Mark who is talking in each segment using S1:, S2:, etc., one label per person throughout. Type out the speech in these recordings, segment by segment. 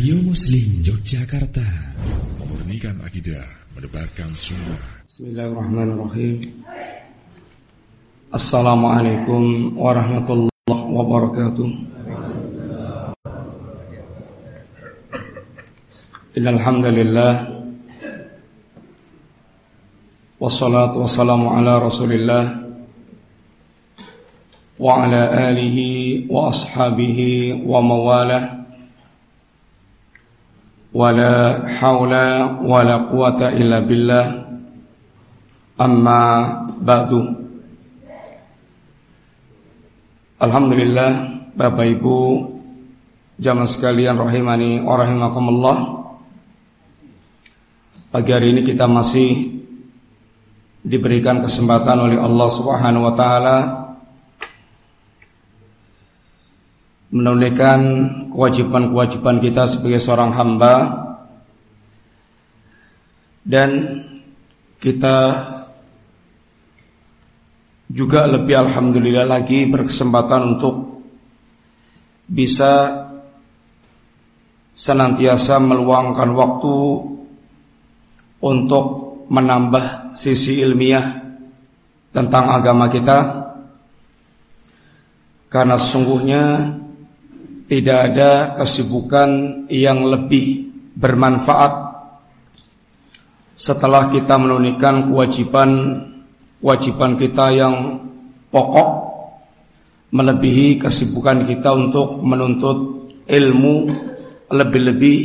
S1: Radio Muslim Yogyakarta. Memurnikan akidah Mendebarkan sunnah.
S2: Bismillahirrahmanirrahim. Assalamualaikum warahmatullahi wabarakatuh. Innalhamdulillah. Wassalatu wassalamu ala rasulillah. Wa ala alihi wa ashabihi wa mawalah ولا حول ولا قوة إلا بالله أما بعد Alhamdulillah Bapak Ibu Jamaah sekalian rahimani wa rahimakumullah Pagi hari ini kita masih diberikan kesempatan oleh Allah Subhanahu wa taala menunaikan kewajiban-kewajiban kita sebagai seorang hamba. Dan kita juga lebih alhamdulillah lagi berkesempatan untuk bisa senantiasa meluangkan waktu untuk menambah sisi ilmiah tentang agama kita. Karena sesungguhnya tidak ada kesibukan yang lebih bermanfaat setelah kita menunaikan kewajiban kewajiban kita yang pokok melebihi kesibukan kita untuk menuntut ilmu lebih-lebih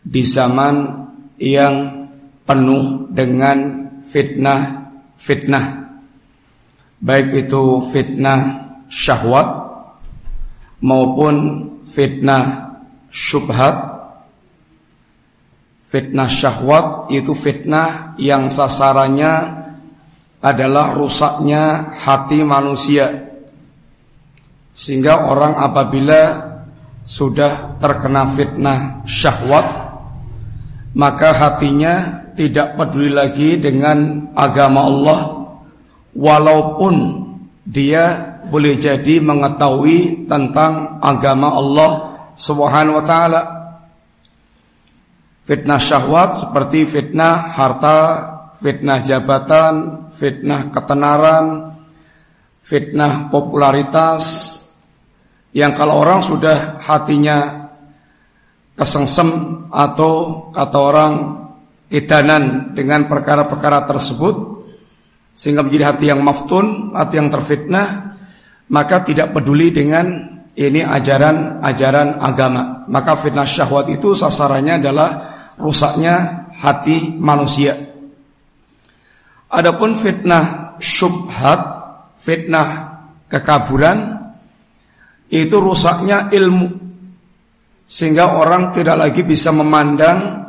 S2: di zaman yang penuh dengan fitnah-fitnah. Baik itu fitnah syahwat maupun fitnah syubhat Fitnah syahwat itu fitnah yang sasarannya adalah rusaknya hati manusia. Sehingga orang apabila sudah terkena fitnah syahwat Maka hatinya tidak peduli lagi dengan agama Allah Walaupun dia boleh jadi mengetahui tentang agama Allah Subhanahu wa taala. Fitnah syahwat seperti fitnah harta, fitnah jabatan, fitnah ketenaran, fitnah popularitas yang kalau orang sudah hatinya kesengsem atau kata orang idanan dengan perkara-perkara tersebut sehingga menjadi hati yang maftun, hati yang terfitnah, maka tidak peduli dengan ini ajaran-ajaran agama. Maka fitnah syahwat itu sasarannya adalah rusaknya hati manusia. Adapun fitnah syubhat, fitnah kekaburan itu rusaknya ilmu. Sehingga orang tidak lagi bisa memandang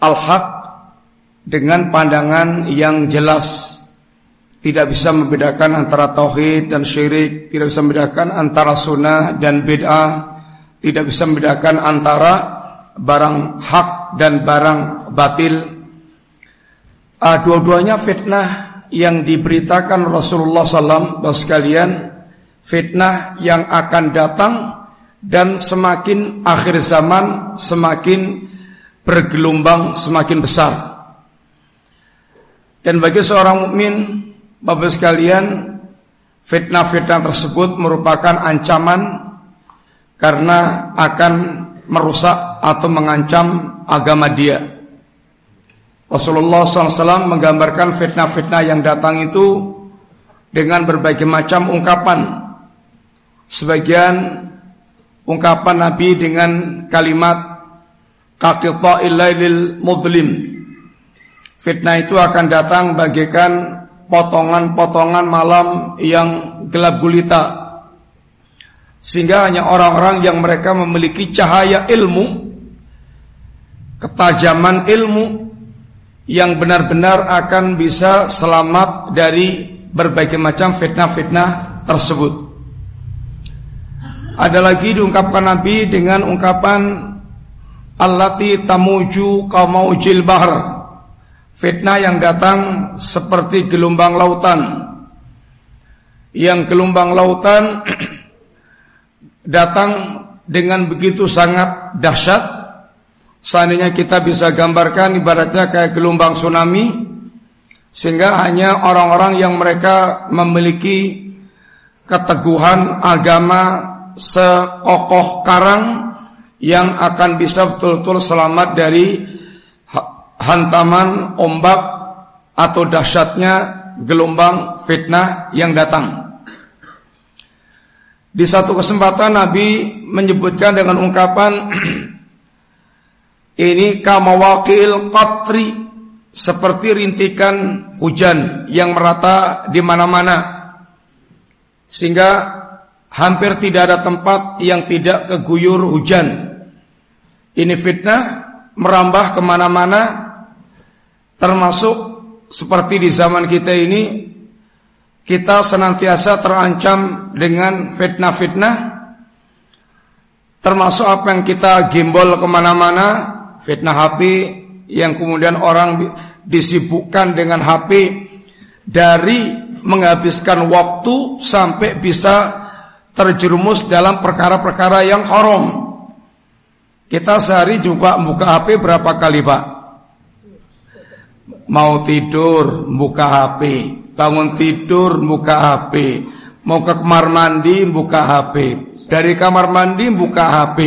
S2: al-haq dengan pandangan yang jelas tidak bisa membedakan antara tauhid dan syirik, tidak bisa membedakan antara sunnah dan bid'ah, tidak bisa membedakan antara barang hak dan barang batil. Uh, dua-duanya fitnah yang diberitakan Rasulullah SAW sekalian, fitnah yang akan datang dan semakin akhir zaman semakin bergelombang semakin besar. Dan bagi seorang mukmin Bapak sekalian, fitnah-fitnah tersebut merupakan ancaman karena akan merusak atau mengancam agama dia. Rasulullah SAW menggambarkan fitnah-fitnah yang datang itu dengan berbagai macam ungkapan. Sebagian ungkapan Nabi dengan kalimat kaqita'il lailil muzlim. Fitnah itu akan datang bagaikan potongan-potongan malam yang gelap gulita sehingga hanya orang-orang yang mereka memiliki cahaya ilmu ketajaman ilmu yang benar-benar akan bisa selamat dari berbagai macam fitnah-fitnah tersebut. Ada lagi diungkapkan Nabi dengan ungkapan allati tamuju kamaujil bahr Fitnah yang datang seperti gelombang lautan Yang gelombang lautan datang dengan begitu sangat dahsyat. Seandainya kita bisa gambarkan ibaratnya kayak gelombang tsunami sehingga hanya orang-orang yang mereka memiliki keteguhan agama sekokoh karang yang akan bisa betul-betul selamat dari hantaman ombak atau dahsyatnya gelombang fitnah yang datang. Di satu kesempatan Nabi menyebutkan dengan ungkapan ini kamawakil qatri seperti rintikan hujan yang merata di mana-mana sehingga hampir tidak ada tempat yang tidak keguyur hujan. Ini fitnah merambah ke mana-mana termasuk seperti di zaman kita ini kita senantiasa terancam dengan fitnah-fitnah termasuk apa yang kita gimbal ke mana-mana fitnah HP yang kemudian orang disibukkan dengan HP dari menghabiskan waktu sampai bisa terjerumus dalam perkara-perkara yang haram. Kita sehari juga buka HP berapa kali Pak? Mau tidur buka HP bangun tidur buka HP, mau ke kamar mandi buka HP, dari kamar mandi buka HP,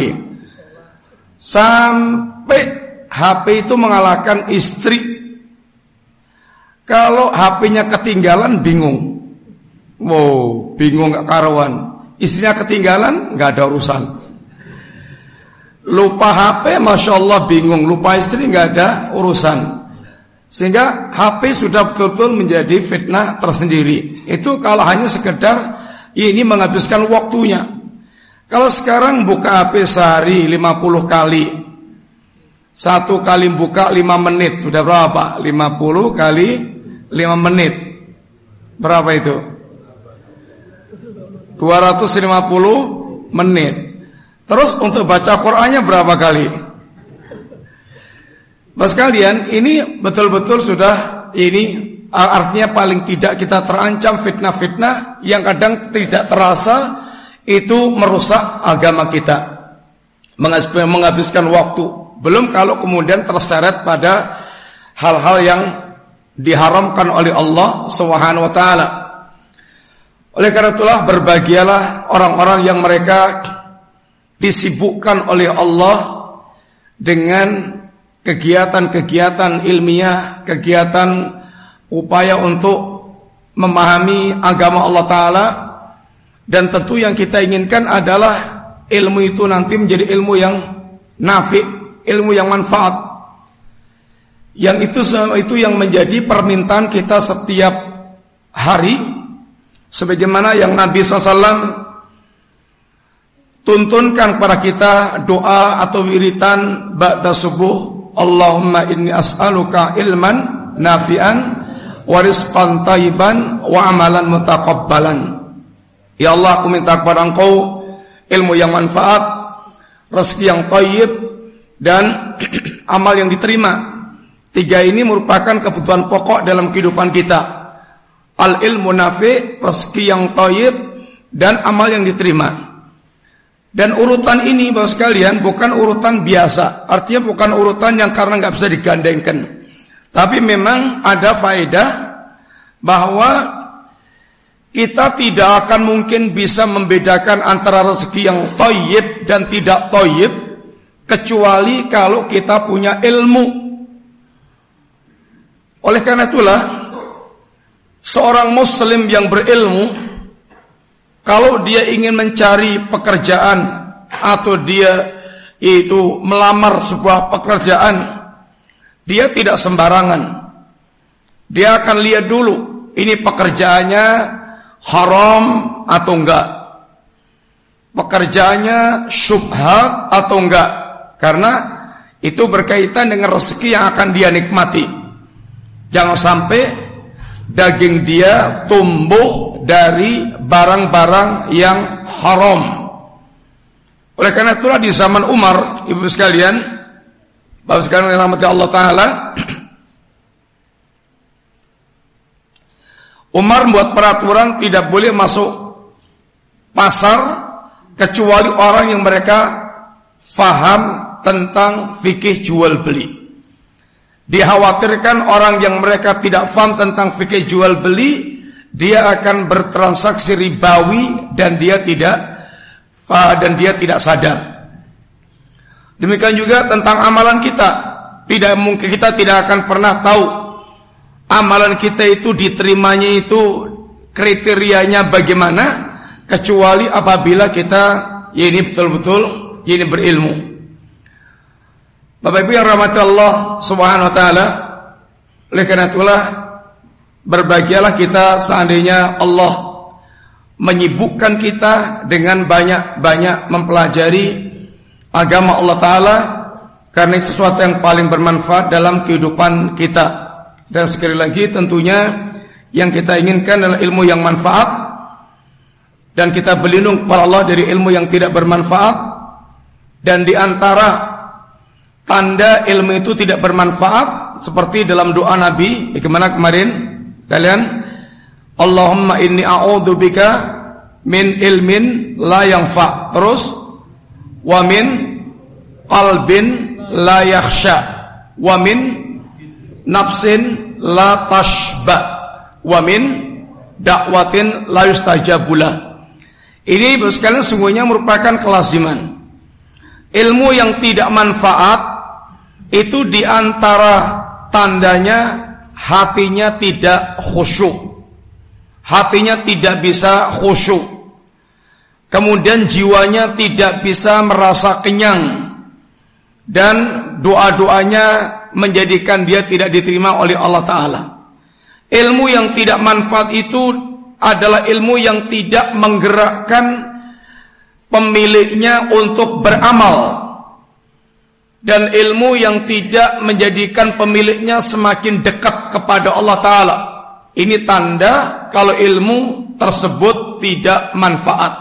S2: sampai HP itu mengalahkan istri. Kalau HP-nya ketinggalan bingung, wow bingung gak karuan. Istrinya ketinggalan nggak ada urusan. Lupa HP, masya Allah bingung. Lupa istri nggak ada urusan. Sehingga HP sudah betul-betul menjadi fitnah tersendiri. Itu kalau hanya sekedar ini menghabiskan waktunya. Kalau sekarang buka HP sehari 50 kali. Satu kali buka 5 menit. Sudah berapa? 50 kali 5 menit. Berapa itu? 250 menit. Terus untuk baca Qur'annya berapa kali? Mas kalian, ini betul-betul sudah ini artinya paling tidak kita terancam fitnah-fitnah yang kadang tidak terasa itu merusak agama kita. Menghabiskan waktu. Belum kalau kemudian terseret pada hal-hal yang diharamkan oleh Allah Subhanahu wa taala. Oleh karena itulah berbahagialah orang-orang yang mereka disibukkan oleh Allah dengan kegiatan-kegiatan ilmiah, kegiatan upaya untuk memahami agama Allah Ta'ala. Dan tentu yang kita inginkan adalah ilmu itu nanti menjadi ilmu yang nafi, ilmu yang manfaat. Yang itu itu yang menjadi permintaan kita setiap hari. Sebagaimana yang Nabi SAW tuntunkan kepada kita doa atau wiritan ba'da subuh Allahumma inni as'aluka ilman nafi'an wa rizqan tayyiban wa amalan mutaqabbalan. Ya Allah, aku minta kepada Engkau ilmu yang manfaat, rezeki yang thayyib dan amal yang diterima. Tiga ini merupakan kebutuhan pokok dalam kehidupan kita. Al ilmu nafi, rezeki yang thayyib dan amal yang diterima. Dan urutan ini Bapak sekalian bukan urutan biasa. Artinya bukan urutan yang karena nggak bisa digandengkan. Tapi memang ada faedah Bahwa kita tidak akan mungkin bisa membedakan antara rezeki yang toyib dan tidak toyib Kecuali kalau kita punya ilmu. Oleh karena itulah Seorang muslim yang berilmu kalau dia ingin mencari pekerjaan atau dia itu melamar sebuah pekerjaan, dia tidak sembarangan. Dia akan lihat dulu ini pekerjaannya haram atau enggak. Pekerjaannya syubhat atau enggak. Karena itu berkaitan dengan rezeki yang akan dia nikmati. Jangan sampai daging dia tumbuh dari barang-barang yang haram. Oleh karena itulah di zaman Umar, ibu sekalian, bapak sekalian yang rahmati Allah Taala, Umar membuat peraturan tidak boleh masuk pasar kecuali orang yang mereka faham tentang fikih jual beli. Dikhawatirkan orang yang mereka tidak faham tentang fikih jual beli, dia akan bertransaksi ribawi dan dia tidak dan dia tidak sadar. Demikian juga tentang amalan kita. Tidak mungkin kita tidak akan pernah tahu amalan kita itu diterimanya itu kriterianya bagaimana kecuali apabila kita ya ini betul-betul ya ini berilmu. Bapak Ibu yang rahmati Allah Subhanahu wa taala, oleh karena itulah berbahagialah kita seandainya Allah menyibukkan kita dengan banyak-banyak mempelajari agama Allah taala karena sesuatu yang paling bermanfaat dalam kehidupan kita. Dan sekali lagi tentunya yang kita inginkan adalah ilmu yang manfaat dan kita berlindung kepada Allah dari ilmu yang tidak bermanfaat dan di antara tanda ilmu itu tidak bermanfaat seperti dalam doa Nabi bagaimana kemarin kalian Allahumma inni a'udzubika min ilmin la yanfa terus wa min qalbin la yakhsha wa min nafsin la tashba wa min dakwatin la yustajabulah. Ini sekalian sungguhnya merupakan kelaziman. Ilmu yang tidak manfaat itu di antara tandanya hatinya tidak khusyuk. Hatinya tidak bisa khusyuk. Kemudian jiwanya tidak bisa merasa kenyang. Dan doa-doanya menjadikan dia tidak diterima oleh Allah Ta'ala. Ilmu yang tidak manfaat itu adalah ilmu yang tidak menggerakkan pemiliknya untuk beramal dan ilmu yang tidak menjadikan pemiliknya semakin dekat kepada Allah Ta'ala. Ini tanda kalau ilmu tersebut tidak manfaat.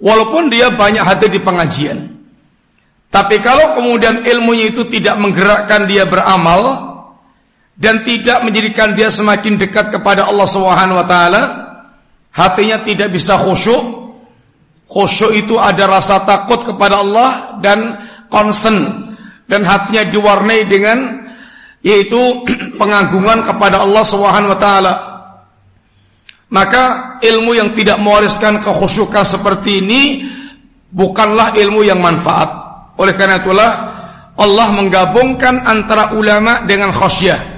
S2: Walaupun dia banyak hadir di pengajian. Tapi kalau kemudian ilmunya itu tidak menggerakkan dia beramal dan tidak menjadikan dia semakin dekat kepada Allah Subhanahu wa taala, hatinya tidak bisa khusyuk. Khusyuk itu ada rasa takut kepada Allah dan concern dan hatinya diwarnai dengan yaitu pengagungan kepada Allah Subhanahu wa taala. Maka ilmu yang tidak mewariskan kekhusyukan seperti ini bukanlah ilmu yang manfaat. Oleh karena itulah Allah menggabungkan antara ulama dengan khasyah.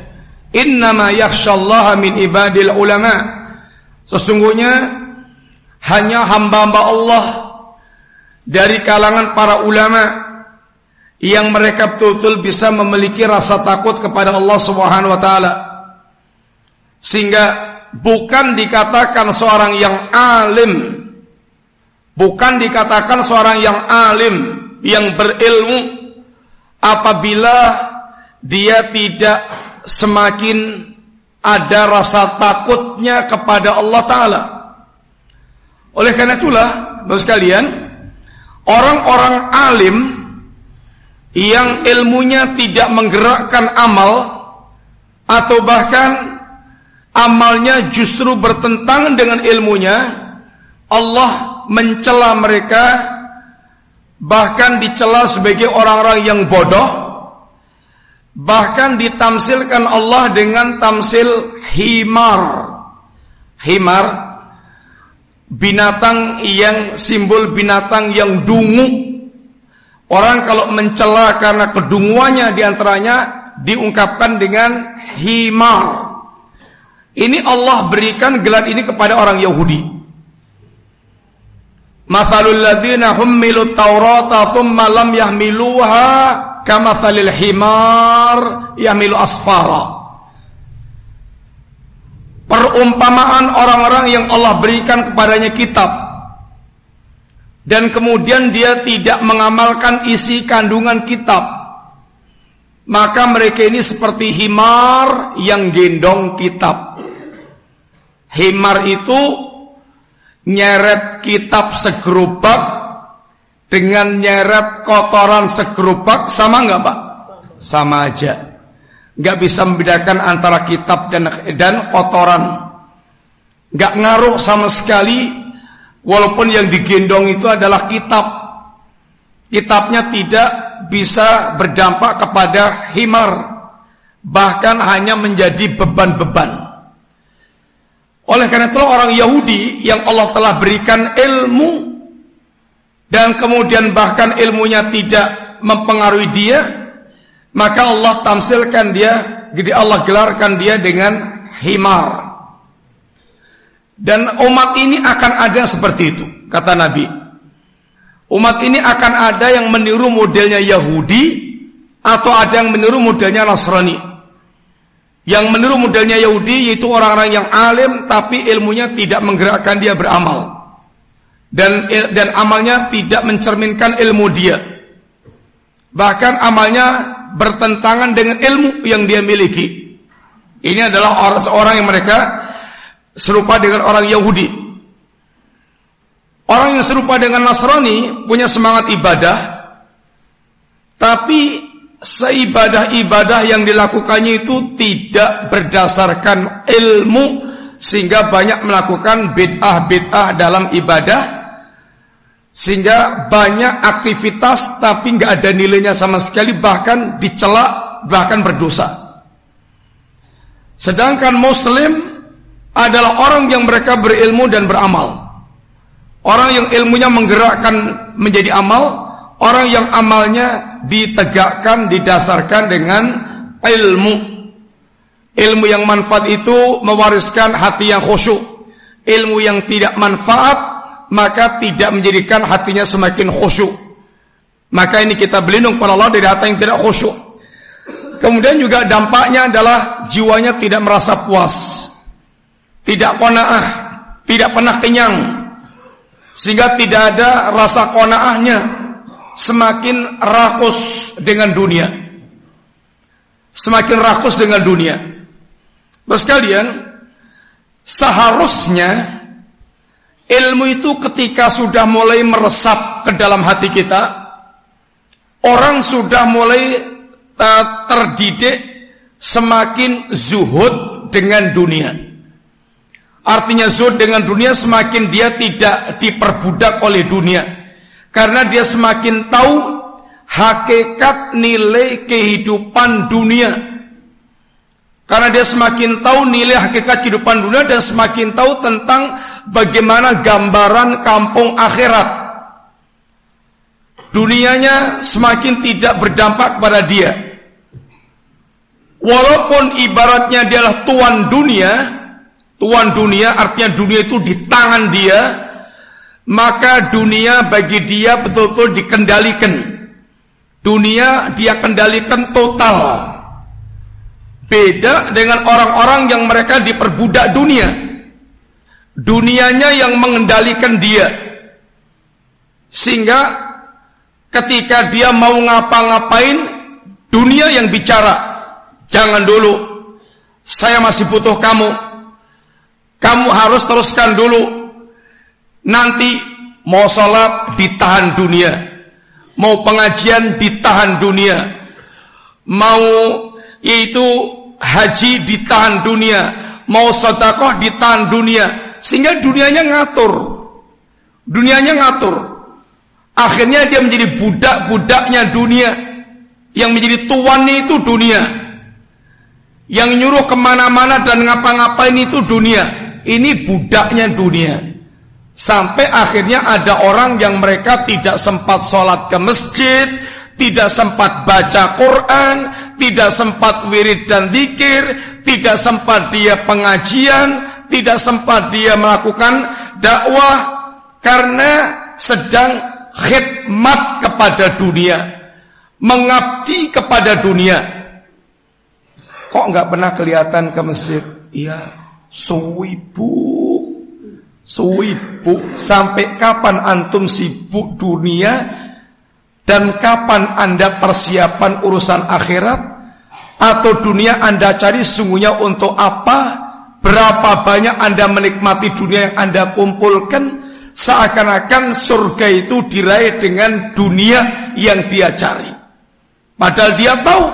S2: Innama yakhsyallaha min ibadil ulama. Sesungguhnya hanya hamba-hamba Allah dari kalangan para ulama yang mereka betul-betul bisa memiliki rasa takut kepada Allah Subhanahu wa taala. Sehingga bukan dikatakan seorang yang alim bukan dikatakan seorang yang alim yang berilmu apabila dia tidak semakin ada rasa takutnya kepada Allah taala. Oleh karena itulah, Bapak sekalian, orang-orang alim yang ilmunya tidak menggerakkan amal atau bahkan amalnya justru bertentangan dengan ilmunya Allah mencela mereka bahkan dicela sebagai orang-orang yang bodoh bahkan ditamsilkan Allah dengan tamsil himar. Himar binatang yang simbol binatang yang dungu Orang kalau mencela karena kedunguannya di antaranya diungkapkan dengan himar. Ini Allah berikan gelar ini kepada orang Yahudi. Masalul ladzina hummilu taurata thumma lam yahmiluha kamathalil himar yahmilu asfara. Perumpamaan orang-orang yang Allah berikan kepadanya kitab dan kemudian dia tidak mengamalkan isi kandungan kitab. Maka mereka ini seperti himar yang gendong kitab. Himar itu nyeret kitab segerobak dengan nyeret kotoran segerobak. Sama nggak pak? Sama aja. Nggak bisa membedakan antara kitab dan dan kotoran. Nggak ngaruh sama sekali Walaupun yang digendong itu adalah kitab. Kitabnya tidak bisa berdampak kepada himar. Bahkan hanya menjadi beban-beban. Oleh karena itu orang Yahudi yang Allah telah berikan ilmu dan kemudian bahkan ilmunya tidak mempengaruhi dia, maka Allah tamsilkan dia, jadi Allah gelarkan dia dengan himar. Dan umat ini akan ada seperti itu, kata Nabi. Umat ini akan ada yang meniru modelnya Yahudi atau ada yang meniru modelnya Nasrani. Yang meniru modelnya Yahudi yaitu orang-orang yang alim tapi ilmunya tidak menggerakkan dia beramal. Dan dan amalnya tidak mencerminkan ilmu dia. Bahkan amalnya bertentangan dengan ilmu yang dia miliki. Ini adalah orang seorang yang mereka serupa dengan orang Yahudi. Orang yang serupa dengan Nasrani punya semangat ibadah, tapi seibadah-ibadah yang dilakukannya itu tidak berdasarkan ilmu sehingga banyak melakukan bid'ah-bid'ah dalam ibadah sehingga banyak aktivitas tapi nggak ada nilainya sama sekali bahkan dicela bahkan berdosa. Sedangkan Muslim adalah orang yang mereka berilmu dan beramal. Orang yang ilmunya menggerakkan menjadi amal, orang yang amalnya ditegakkan didasarkan dengan ilmu. Ilmu yang manfaat itu mewariskan hati yang khusyuk. Ilmu yang tidak manfaat maka tidak menjadikan hatinya semakin khusyuk. Maka ini kita berlindung pada Allah dari hati yang tidak khusyuk. Kemudian juga dampaknya adalah jiwanya tidak merasa puas. Tidak kona'ah, tidak pernah kenyang. Sehingga tidak ada rasa kona'ahnya semakin rakus dengan dunia. Semakin rakus dengan dunia. Terus kalian, seharusnya ilmu itu ketika sudah mulai meresap ke dalam hati kita, orang sudah mulai uh, terdidik semakin zuhud dengan dunia. Artinya zuhud dengan dunia semakin dia tidak diperbudak oleh dunia karena dia semakin tahu hakikat nilai kehidupan dunia. Karena dia semakin tahu nilai hakikat kehidupan dunia dan semakin tahu tentang bagaimana gambaran kampung akhirat. Dunianya semakin tidak berdampak pada dia. Walaupun ibaratnya dia adalah tuan dunia, tuan dunia artinya dunia itu di tangan dia, maka dunia bagi dia betul-betul dikendalikan. Dunia dia kendalikan total. Beda dengan orang-orang yang mereka diperbudak dunia. Dunianya yang mengendalikan dia. Sehingga ketika dia mau ngapa-ngapain, dunia yang bicara. Jangan dulu. Saya masih butuh kamu. Kamu harus teruskan dulu. Nanti mau sholat ditahan dunia, mau pengajian ditahan dunia, mau yaitu haji ditahan dunia, mau sodakoh ditahan dunia, sehingga dunianya ngatur, dunianya ngatur. Akhirnya dia menjadi budak-budaknya dunia, yang menjadi tuannya itu dunia, yang nyuruh ke mana-mana dan ngapa-ngapain itu dunia. Ini budaknya dunia. Sampai akhirnya ada orang yang mereka tidak sempat sholat ke masjid, tidak sempat baca Quran, tidak sempat wirid dan zikir, tidak sempat dia pengajian, tidak sempat dia melakukan dakwah karena sedang khidmat kepada dunia, mengabdi kepada dunia. Kok nggak pernah kelihatan ke masjid? Iya, suwibu Sibuk sampai kapan antum sibuk dunia? Dan kapan anda persiapan urusan akhirat? Atau dunia anda cari sungguhnya untuk apa? Berapa banyak anda menikmati dunia yang anda kumpulkan? Seakan-akan surga itu diraih dengan dunia yang dia cari. Padahal dia tahu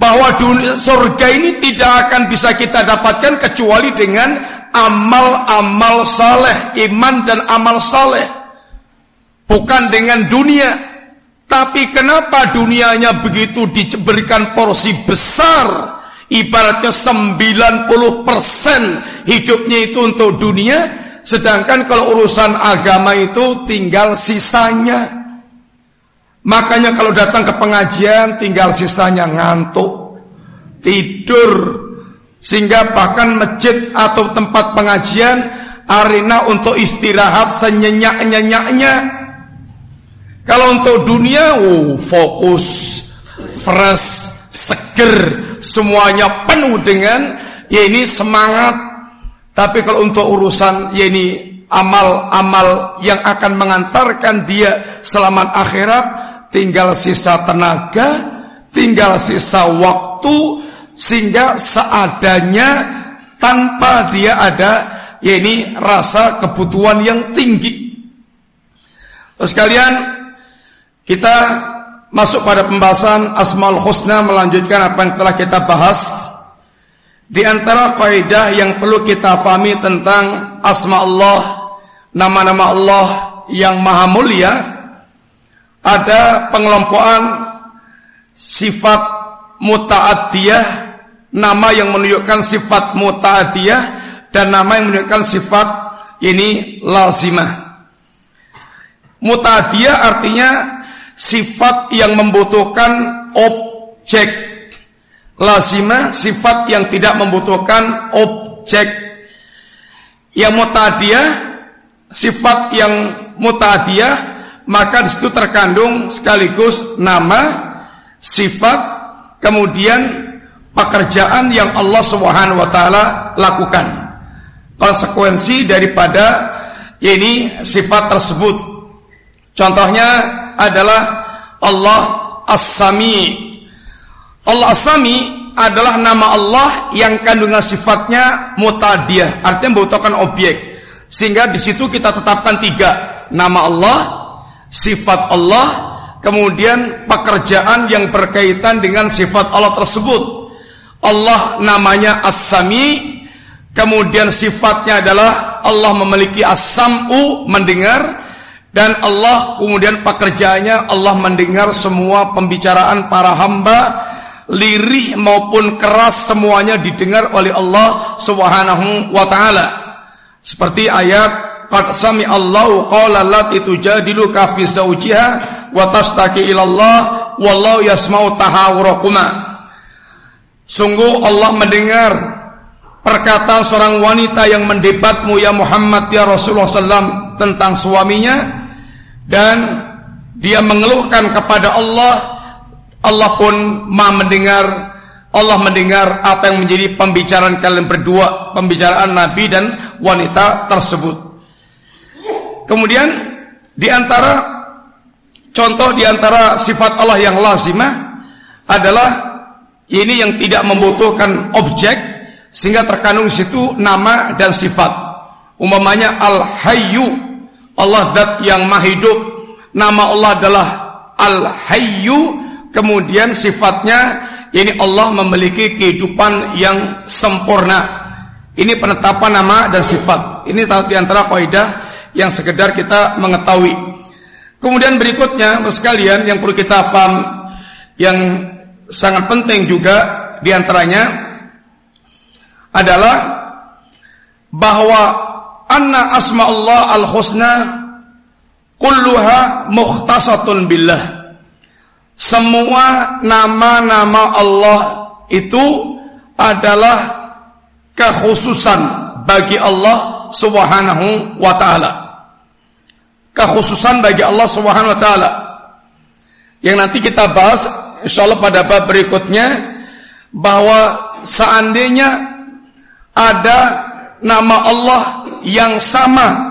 S2: bahwa surga ini tidak akan bisa kita dapatkan kecuali dengan amal-amal saleh, iman dan amal saleh. Bukan dengan dunia. Tapi kenapa dunianya begitu diberikan porsi besar? Ibaratnya 90% hidupnya itu untuk dunia. Sedangkan kalau urusan agama itu tinggal sisanya. Makanya kalau datang ke pengajian tinggal sisanya ngantuk, tidur, sehingga bahkan masjid atau tempat pengajian arena untuk istirahat senyenyak-nyenyaknya. Kalau untuk dunia, oh, fokus, fresh, seger, semuanya penuh dengan ya ini semangat. Tapi kalau untuk urusan ya ini amal-amal yang akan mengantarkan dia selamat akhirat, tinggal sisa tenaga, tinggal sisa waktu, sehingga seadanya tanpa dia ada ya ini rasa kebutuhan yang tinggi. Terus kalian kita masuk pada pembahasan Asmaul Husna melanjutkan apa yang telah kita bahas. Di antara kaidah yang perlu kita fahami tentang asma Allah, nama-nama Allah yang maha mulia, ada pengelompokan sifat muta'addiyah nama yang menunjukkan sifat muta'adiyah dan nama yang menunjukkan sifat ini lazimah. Muta'adiyah artinya sifat yang membutuhkan objek. Lazimah sifat yang tidak membutuhkan objek. Yang muta'adiyah sifat yang muta'adiyah maka di situ terkandung sekaligus nama, sifat, kemudian pekerjaan yang Allah Subhanahu wa taala lakukan. Konsekuensi daripada ini sifat tersebut. Contohnya adalah Allah As-Sami. Allah As-Sami adalah nama Allah yang kandungan sifatnya mutadiyah, artinya membutuhkan objek. Sehingga di situ kita tetapkan tiga nama Allah, sifat Allah, kemudian pekerjaan yang berkaitan dengan sifat Allah tersebut. Allah namanya As-Sami Kemudian sifatnya adalah Allah memiliki as-sam'u mendengar dan Allah kemudian pekerjaannya Allah mendengar semua pembicaraan para hamba lirih maupun keras semuanya didengar oleh Allah Subhanahu wa taala. Seperti ayat qad sami Allahu qala lati tujadiluka fi zawjiha wa tashtaki ila Allah wallahu yasma'u tahawurakuma. Sungguh Allah mendengar perkataan seorang wanita yang mendebatmu ya Muhammad ya Rasulullah SAW tentang suaminya dan dia mengeluhkan kepada Allah Allah pun ma mendengar Allah mendengar apa yang menjadi pembicaraan kalian berdua pembicaraan Nabi dan wanita tersebut kemudian di antara contoh di antara sifat Allah yang lazimah adalah ini yang tidak membutuhkan objek sehingga terkandung situ nama dan sifat. Umpamanya Al-Hayyu, Allah zat yang maha hidup. Nama Allah adalah Al-Hayyu, kemudian sifatnya ini Allah memiliki kehidupan yang sempurna. Ini penetapan nama dan sifat. Ini di antara kaidah yang sekedar kita mengetahui. Kemudian berikutnya, sekalian yang perlu kita paham yang sangat penting juga di antaranya adalah bahwa anna asma Allah al husna kulluha mukhtasatun billah semua nama-nama Allah itu adalah kekhususan bagi Allah Subhanahu wa taala. Kekhususan bagi Allah Subhanahu wa taala. Yang nanti kita bahas insya Allah pada bab berikutnya bahwa seandainya ada nama Allah yang sama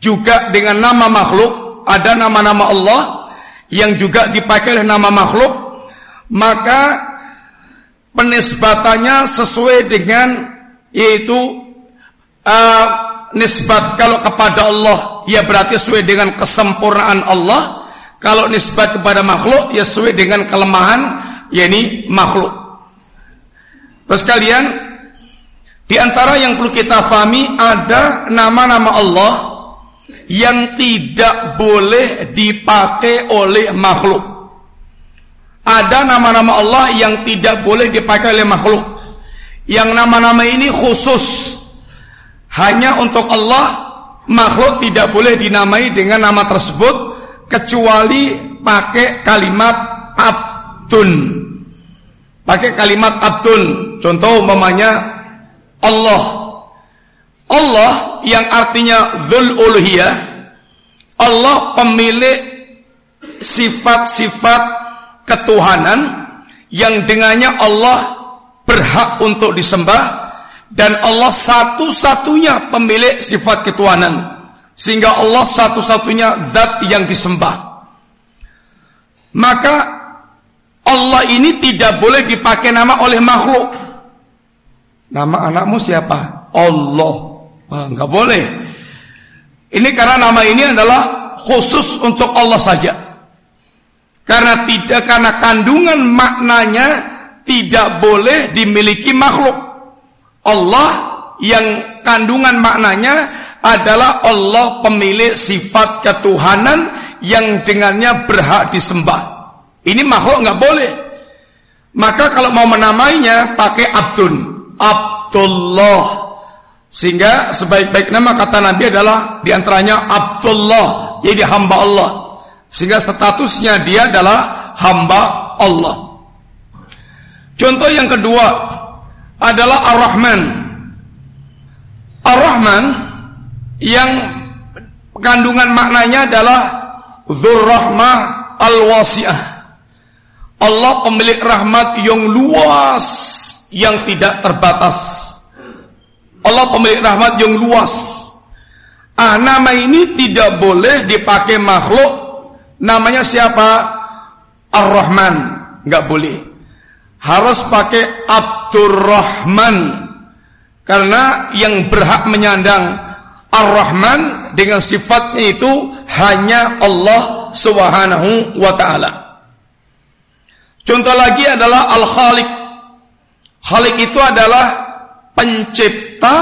S2: juga dengan nama makhluk, ada nama-nama Allah yang juga dipakai oleh nama makhluk, maka penisbatannya sesuai dengan yaitu uh, nisbat kalau kepada Allah ya berarti sesuai dengan kesempurnaan Allah kalau nisbat kepada makhluk ya sesuai dengan kelemahan yakni makhluk. Terus kalian Di antara yang perlu kita fahami ada nama-nama Allah yang tidak boleh dipakai oleh makhluk. Ada nama-nama Allah yang tidak boleh dipakai oleh makhluk. Yang nama-nama ini khusus hanya untuk Allah. Makhluk tidak boleh dinamai dengan nama tersebut kecuali pakai kalimat abdun. Pakai kalimat abdun. Contoh umpamanya Allah. Allah yang artinya Dhul Uluhiyah. Allah pemilik sifat-sifat ketuhanan yang dengannya Allah berhak untuk disembah dan Allah satu-satunya pemilik sifat ketuhanan. Sehingga Allah satu-satunya zat yang disembah. Maka Allah ini tidak boleh dipakai nama oleh makhluk. Nama anakmu siapa? Allah. Wah, nggak boleh. Ini karena nama ini adalah khusus untuk Allah saja. Karena tidak karena kandungan maknanya tidak boleh dimiliki makhluk Allah yang kandungan maknanya adalah Allah pemilik sifat ketuhanan yang dengannya berhak disembah. Ini makhluk nggak boleh. Maka kalau mau menamainya pakai Abdul, Abdullah. Sehingga sebaik-baik nama kata Nabi adalah di antaranya Abdullah, jadi hamba Allah. Sehingga statusnya dia adalah hamba Allah. Contoh yang kedua, adalah Ar-Rahman. Ar-Rahman yang kandungan maknanya adalah Dzurrahmah Al-Wasi'ah. Allah pemilik rahmat yang luas yang tidak terbatas. Allah pemilik rahmat yang luas. Ah, nama ini tidak boleh dipakai makhluk. Namanya siapa? Ar-Rahman. Enggak boleh harus pakai Abdurrahman karena yang berhak menyandang Ar-Rahman dengan sifatnya itu hanya Allah Subhanahu wa taala. Contoh lagi adalah Al-Khaliq. Khaliq itu adalah pencipta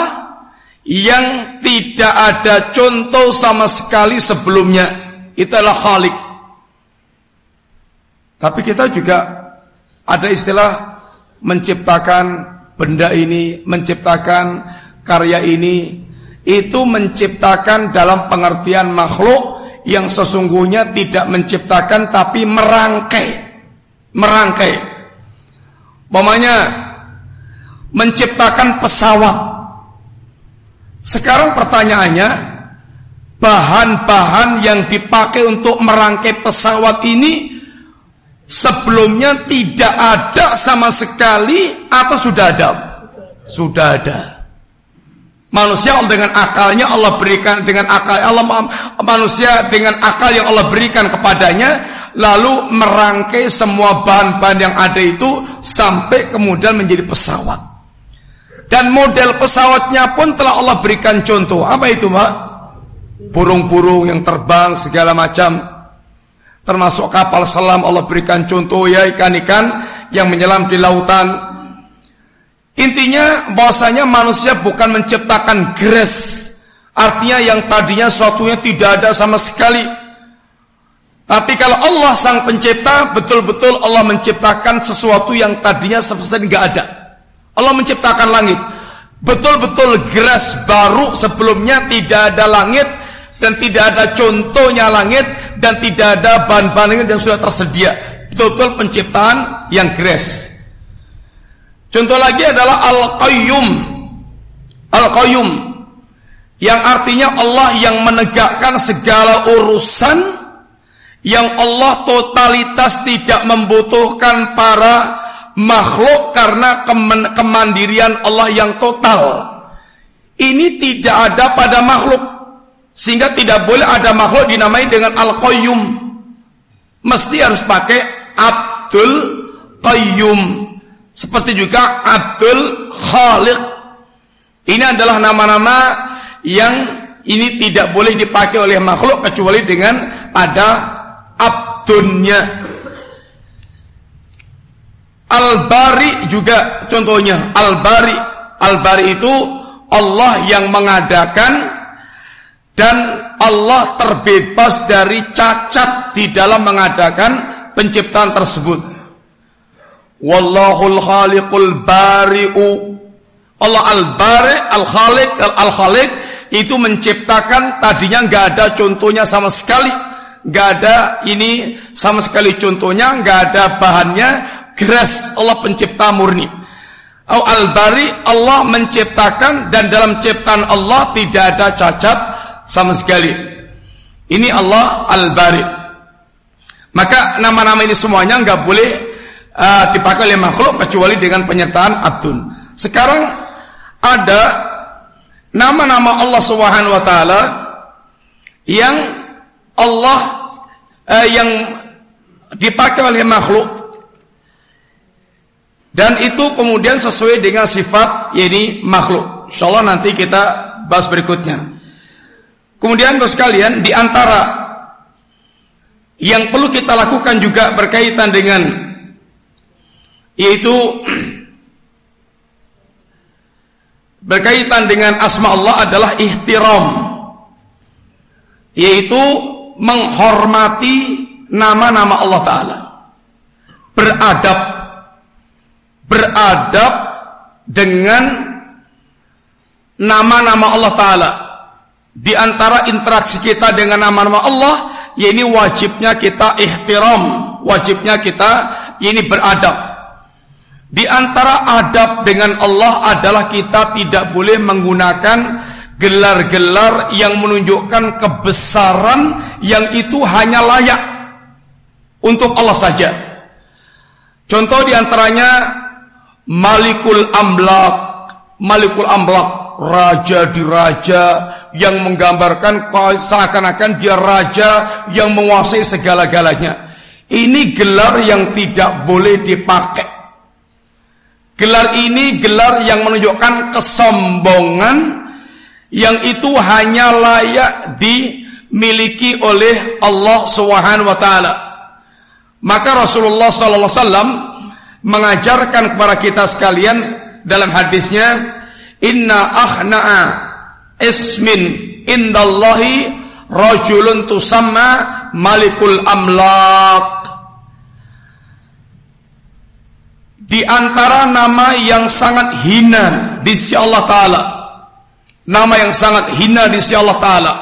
S2: yang tidak ada contoh sama sekali sebelumnya. Itulah Khaliq. Tapi kita juga ada istilah menciptakan benda ini, menciptakan karya ini, itu menciptakan dalam pengertian makhluk yang sesungguhnya tidak menciptakan tapi merangkai. Merangkai. Pemanya menciptakan pesawat. Sekarang pertanyaannya, bahan-bahan yang dipakai untuk merangkai pesawat ini sebelumnya tidak ada sama sekali atau sudah ada? Sudah ada. Manusia dengan akalnya Allah berikan dengan akal Allah manusia dengan akal yang Allah berikan kepadanya lalu merangkai semua bahan-bahan yang ada itu sampai kemudian menjadi pesawat. Dan model pesawatnya pun telah Allah berikan contoh. Apa itu, Pak? Burung-burung yang terbang segala macam Termasuk kapal selam Allah berikan contoh ya ikan-ikan yang menyelam di lautan. Intinya bahwasanya manusia bukan menciptakan grass. Artinya yang tadinya suatunya tidak ada sama sekali. Tapi kalau Allah sang pencipta, betul-betul Allah menciptakan sesuatu yang tadinya seperti nggak ada. Allah menciptakan langit. Betul-betul grass baru sebelumnya tidak ada langit dan tidak ada contohnya langit dan tidak ada bahan-bahan yang sudah tersedia. Betul-betul penciptaan yang grace. Contoh lagi adalah Al-Qayyum. Al-Qayyum yang artinya Allah yang menegakkan segala urusan yang Allah totalitas tidak membutuhkan para makhluk karena kemandirian Allah yang total. Ini tidak ada pada makhluk. Sehingga tidak boleh ada makhluk dinamai dengan Al-Qayyum. Mesti harus pakai Abdul Qayyum. Seperti juga Abdul Khaliq. Ini adalah nama-nama yang ini tidak boleh dipakai oleh makhluk kecuali dengan ada abdunnya. Al-Bari juga contohnya Al-Bari. Al-Bari itu Allah yang mengadakan dan Allah terbebas dari cacat di dalam mengadakan penciptaan tersebut. Wallahul khaliqul bari'u. Allah al-bari, al-khaliq, al-khaliq itu menciptakan tadinya nggak ada contohnya sama sekali. nggak ada ini sama sekali contohnya, nggak ada bahannya, Grass Allah pencipta murni. Al-bari Allah menciptakan dan dalam ciptaan Allah tidak ada cacat sama sekali. Ini Allah al-bari. Maka nama-nama ini semuanya nggak boleh uh, dipakai oleh makhluk kecuali dengan penyertaan abdun. Sekarang ada nama-nama Allah Subhanahu wa taala yang Allah uh, yang dipakai oleh makhluk dan itu kemudian sesuai dengan sifat yakni makhluk. Insyaallah nanti kita bahas berikutnya. Kemudian bos kalian di antara yang perlu kita lakukan juga berkaitan dengan yaitu berkaitan dengan asma Allah adalah ihtiram yaitu menghormati nama-nama Allah taala beradab beradab dengan nama-nama Allah Ta'ala. Di antara interaksi kita dengan nama-nama Allah, ya ini wajibnya kita ihtiram, wajibnya kita ini beradab. Di antara adab dengan Allah adalah kita tidak boleh menggunakan gelar-gelar yang menunjukkan kebesaran yang itu hanya layak untuk Allah saja. Contoh di antaranya Malikul Amlak, Malikul Amlak, raja di raja yang menggambarkan seakan-akan dia raja yang menguasai segala-galanya. Ini gelar yang tidak boleh dipakai. Gelar ini gelar yang menunjukkan kesombongan yang itu hanya layak dimiliki oleh Allah Subhanahu wa taala. Maka Rasulullah sallallahu alaihi wasallam mengajarkan kepada kita sekalian dalam hadisnya inna ahna'a ismin indallahi rajulun tusamma malikul amlak. Di antara nama yang sangat hina di sisi Allah taala nama yang sangat hina di sisi Allah taala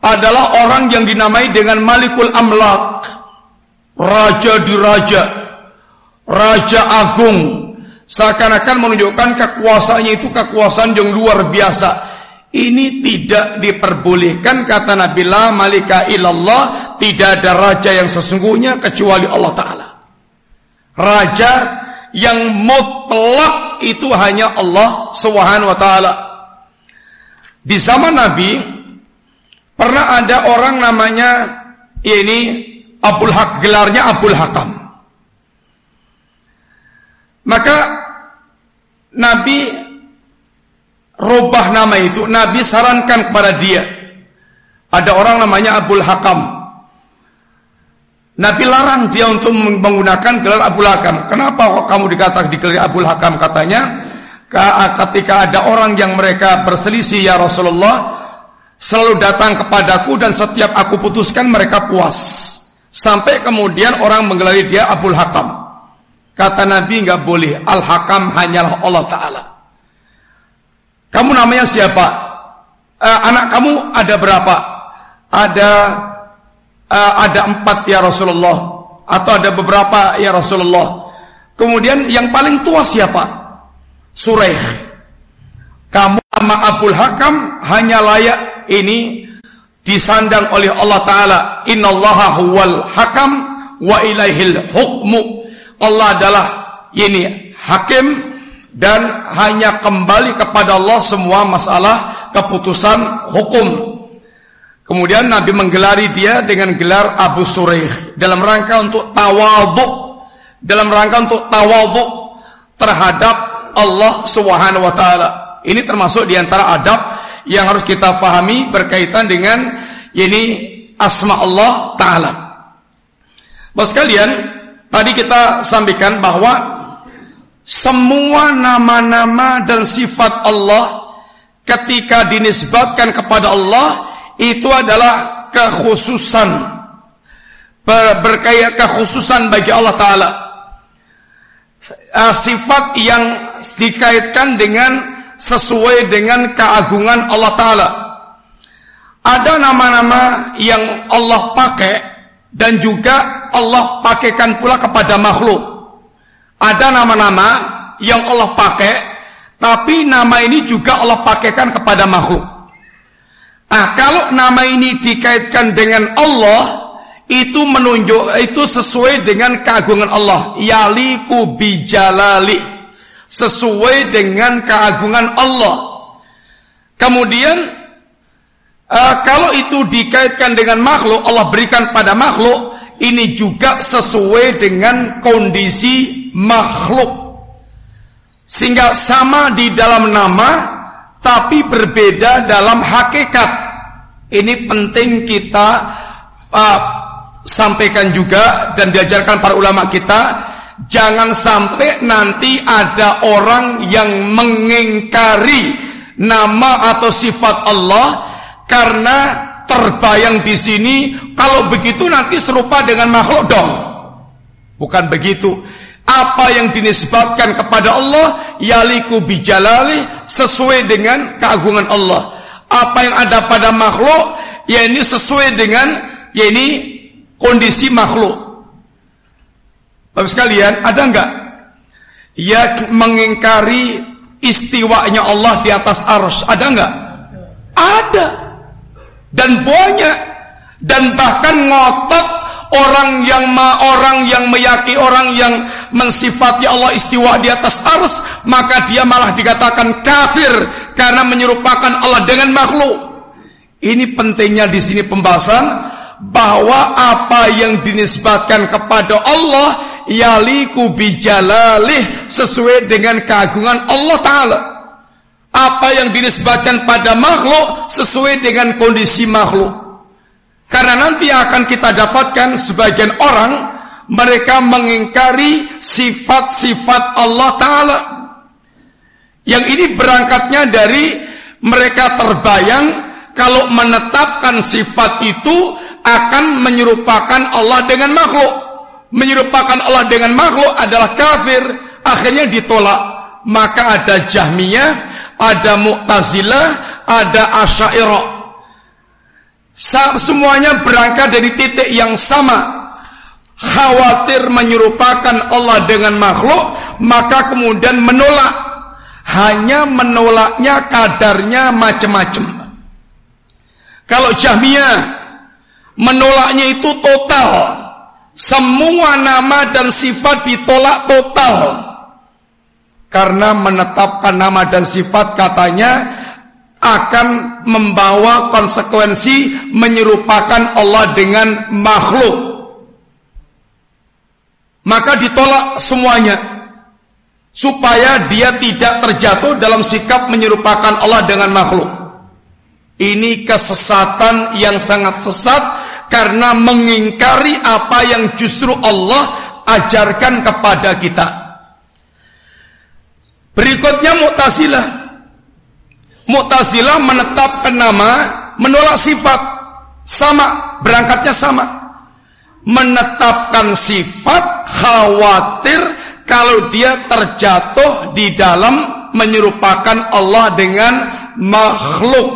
S2: adalah orang yang dinamai dengan malikul amlak raja di raja Raja Agung seakan-akan menunjukkan kekuasaannya itu kekuasaan yang luar biasa. Ini tidak diperbolehkan kata Nabi la malika illallah, tidak ada raja yang sesungguhnya kecuali Allah taala. Raja yang mutlak itu hanya Allah Subhanahu wa taala. Di zaman Nabi pernah ada orang namanya ini Abdul Hak gelarnya Abdul Hakam. Maka Nabi rubah nama itu. Nabi sarankan kepada dia. Ada orang namanya Abdul Hakam. Nabi larang dia untuk menggunakan gelar Abdul Hakam. Kenapa kok kamu dikatakan gelar Abdul Hakam? Katanya, ketika ada orang yang mereka berselisih ya Rasulullah, selalu datang kepadaku dan setiap aku putuskan mereka puas. Sampai kemudian orang menggelari dia Abdul Hakam. Kata Nabi nggak boleh. Al-Hakam hanyalah Allah Taala. Kamu namanya siapa? Uh, anak kamu ada berapa? Ada uh, ada empat ya Rasulullah. Atau ada beberapa ya Rasulullah. Kemudian yang paling tua siapa? Sureh. Kamu sama Abdul Hakam hanya layak ini disandang oleh Allah Taala. Innallaha huwal hakam wa ilaihil hukmu Allah adalah ini hakim dan hanya kembali kepada Allah semua masalah keputusan hukum. Kemudian Nabi menggelari dia dengan gelar Abu Suraih dalam rangka untuk tawadhu, dalam rangka untuk tawadhu terhadap Allah Subhanahu wa taala. Ini termasuk di antara adab yang harus kita fahami berkaitan dengan ini asma Allah taala. Bos kalian, Tadi kita sampaikan bahwa semua nama-nama dan sifat Allah ketika dinisbatkan kepada Allah itu adalah kekhususan. Berkaya kekhususan bagi Allah taala. Uh, sifat yang dikaitkan dengan sesuai dengan keagungan Allah taala. Ada nama-nama yang Allah pakai dan juga Allah pakaikan pula kepada makhluk ada nama-nama yang Allah pakai, tapi nama ini juga Allah pakaikan kepada makhluk. Nah, kalau nama ini dikaitkan dengan Allah, itu menunjuk itu sesuai dengan keagungan Allah. Yaliku bijalali. Sesuai dengan keagungan Allah. Kemudian uh, kalau itu dikaitkan dengan makhluk, Allah berikan pada makhluk, ini juga sesuai dengan kondisi makhluk. Sehingga sama di dalam nama tapi berbeda dalam hakikat. Ini penting kita uh, sampaikan juga dan diajarkan para ulama kita jangan sampai nanti ada orang yang mengingkari nama atau sifat Allah karena terbayang di sini kalau begitu nanti serupa dengan makhluk dong. Bukan begitu. Apa yang dinisbatkan kepada Allah yaliku bijalali sesuai dengan keagungan Allah. Apa yang ada pada makhluk ya ini sesuai dengan ya ini kondisi makhluk. Bapak sekalian, ada enggak ya mengingkari istiwanya Allah di atas arus? Ada enggak? Ada dan banyak. Dan bahkan ngotot orang yang ma orang yang meyaki orang yang mensifati Allah istiwa di atas ars maka dia malah dikatakan kafir karena menyerupakan Allah dengan makhluk. Ini pentingnya di sini pembahasan bahwa apa yang dinisbatkan kepada Allah yaliku bijalalih sesuai dengan keagungan Allah taala apa yang dinisbatkan pada makhluk sesuai dengan kondisi makhluk. Karena nanti akan kita dapatkan sebagian orang mereka mengingkari sifat-sifat Allah Ta'ala. Yang ini berangkatnya dari mereka terbayang kalau menetapkan sifat itu akan menyerupakan Allah dengan makhluk. Menyerupakan Allah dengan makhluk adalah kafir. Akhirnya ditolak. Maka ada Jahmiyah ada Mu'tazilah, ada Asy'ariyah. Semuanya berangkat dari titik yang sama. Khawatir menyerupakan Allah dengan makhluk, maka kemudian menolak. Hanya menolaknya kadarnya macam-macam. Kalau Jahmiyah menolaknya itu total. Semua nama dan sifat ditolak total karena menetapkan nama dan sifat katanya akan membawa konsekuensi menyerupakan Allah dengan makhluk. Maka ditolak semuanya supaya dia tidak terjatuh dalam sikap menyerupakan Allah dengan makhluk. Ini kesesatan yang sangat sesat karena mengingkari apa yang justru Allah ajarkan kepada kita. Berikutnya Mu'tazilah. Mu'tazilah menetapkan nama, menolak sifat. Sama, berangkatnya sama. Menetapkan sifat khawatir kalau dia terjatuh di dalam menyerupakan Allah dengan makhluk.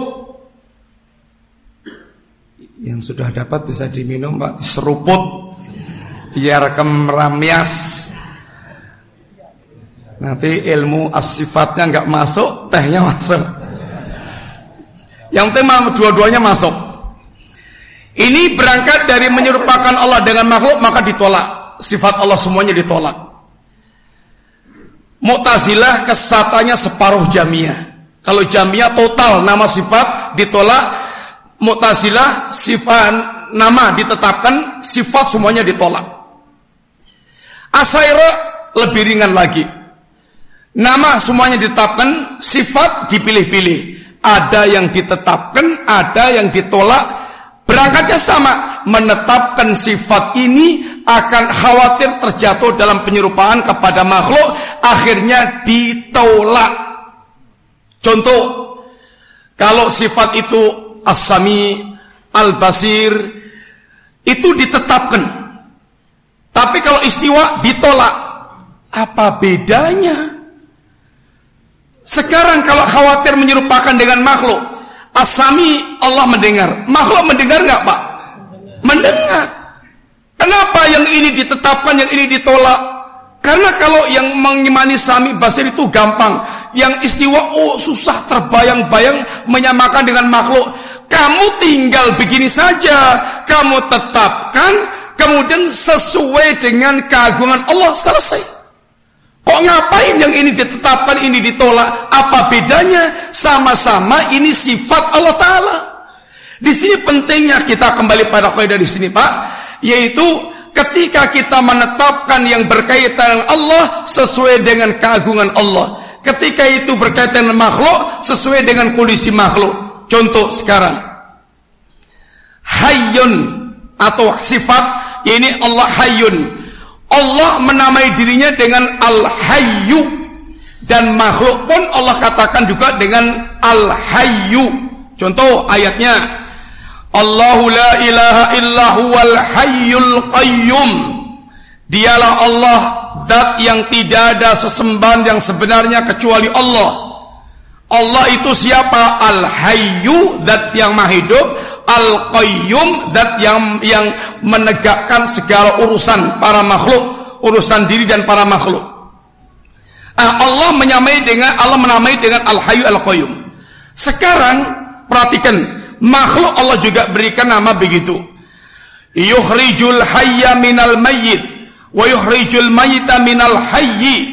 S2: Yang sudah dapat bisa diminum Pak, seruput biar kemeramias. Nanti ilmu as-sifatnya nggak masuk, tehnya masuk. Yang tema dua-duanya masuk. Ini berangkat dari menyerupakan Allah dengan makhluk maka ditolak. Sifat Allah semuanya ditolak. Mu'tazilah kesatannya separuh jamiah. Kalau jamiah total nama sifat ditolak, Mu'tazilah sifat nama ditetapkan, sifat semuanya ditolak. Asaira lebih ringan lagi. Nama semuanya ditetapkan, sifat dipilih-pilih. Ada yang ditetapkan, ada yang ditolak. Berangkatnya sama, menetapkan sifat ini akan khawatir terjatuh dalam penyerupaan kepada makhluk akhirnya ditolak. Contoh, kalau sifat itu as-sami, al-basir, itu ditetapkan. Tapi kalau istiwa ditolak. Apa bedanya? Sekarang kalau khawatir menyerupakan dengan makhluk, asami Allah mendengar. Makhluk mendengar nggak Pak? Mendengar. Kenapa yang ini ditetapkan, yang ini ditolak? Karena kalau yang mengimani sami basir itu gampang. Yang istiwa, oh susah terbayang-bayang menyamakan dengan makhluk. Kamu tinggal begini saja. Kamu tetapkan, kemudian sesuai dengan keagungan Allah selesai. Kok ngapain yang ini ditetapkan, ini ditolak? Apa bedanya? Sama-sama ini sifat Allah Ta'ala. Di sini pentingnya kita kembali pada kaidah di sini Pak, yaitu ketika kita menetapkan yang berkaitan dengan Allah sesuai dengan keagungan Allah. Ketika itu berkaitan dengan makhluk sesuai dengan kondisi makhluk. Contoh sekarang. Hayyun atau sifat ini Allah hayyun Allah menamai dirinya dengan Al-Hayyu dan makhluk pun Allah katakan juga dengan Al-Hayyu. Contoh ayatnya Allahu la ilaha illa huwal hayyul qayyum. Dialah Allah zat yang tidak ada sesembahan yang sebenarnya kecuali Allah. Allah itu siapa? Al-Hayyu, zat yang maha hidup, Al-Qayyum dat yang yang menegakkan segala urusan para makhluk, urusan diri dan para makhluk. Nah, Allah menyamai dengan Allah menamai dengan Al-Hayyu Al-Qayyum. Sekarang perhatikan, makhluk Allah juga berikan nama begitu. Yukhrijul hayya minal mayyit wa yukhrijul mayyita minal hayyi.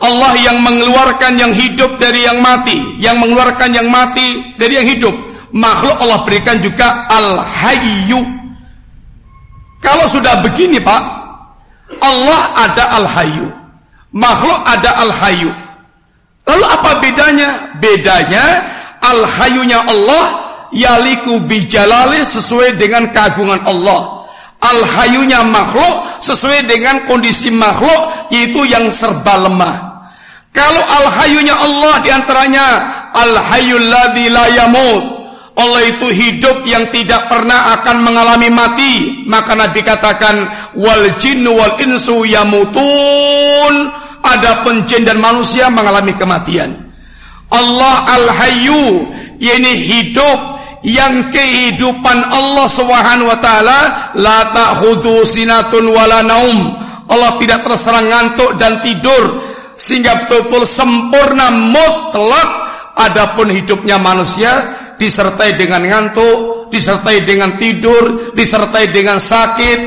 S2: Allah yang mengeluarkan yang hidup dari yang mati, yang mengeluarkan yang mati dari yang hidup makhluk Allah berikan juga al-hayyu. Kalau sudah begini Pak, Allah ada al-hayyu. Makhluk ada al-hayyu. Lalu apa bedanya? Bedanya al-hayyunya Allah yaliku bijalali sesuai dengan keagungan Allah. Al-hayyunya makhluk sesuai dengan kondisi makhluk yaitu yang serba lemah. Kalau al-hayyunya Allah di antaranya al-hayyul ladzi la yamut Allah itu hidup yang tidak pernah akan mengalami mati. Maka Nabi katakan wal jinnu wal insu yamutun. Ada jin dan manusia mengalami kematian. Allah al-hayyu ini hidup yang kehidupan Allah Subhanahu wa taala la ta'khudhu sinatun wala naum. Allah tidak terserang ngantuk dan tidur sehingga betul-betul sempurna mutlak adapun hidupnya manusia disertai dengan ngantuk, disertai dengan tidur, disertai dengan sakit,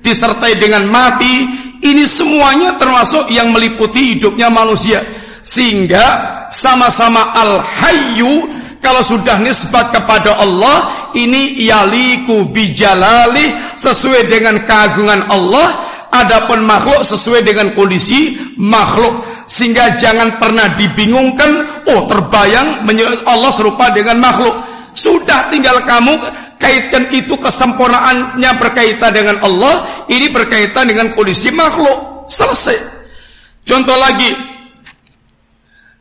S2: disertai dengan mati. Ini semuanya termasuk yang meliputi hidupnya manusia. Sehingga sama-sama al-hayyu kalau sudah nisbat kepada Allah ini yaliku bijalali sesuai dengan keagungan Allah adapun makhluk sesuai dengan kondisi makhluk sehingga jangan pernah dibingungkan oh terbayang Allah serupa dengan makhluk. Sudah tinggal kamu kaitkan itu kesempurnaannya berkaitan dengan Allah ini berkaitan dengan kondisi makhluk. Selesai. Contoh lagi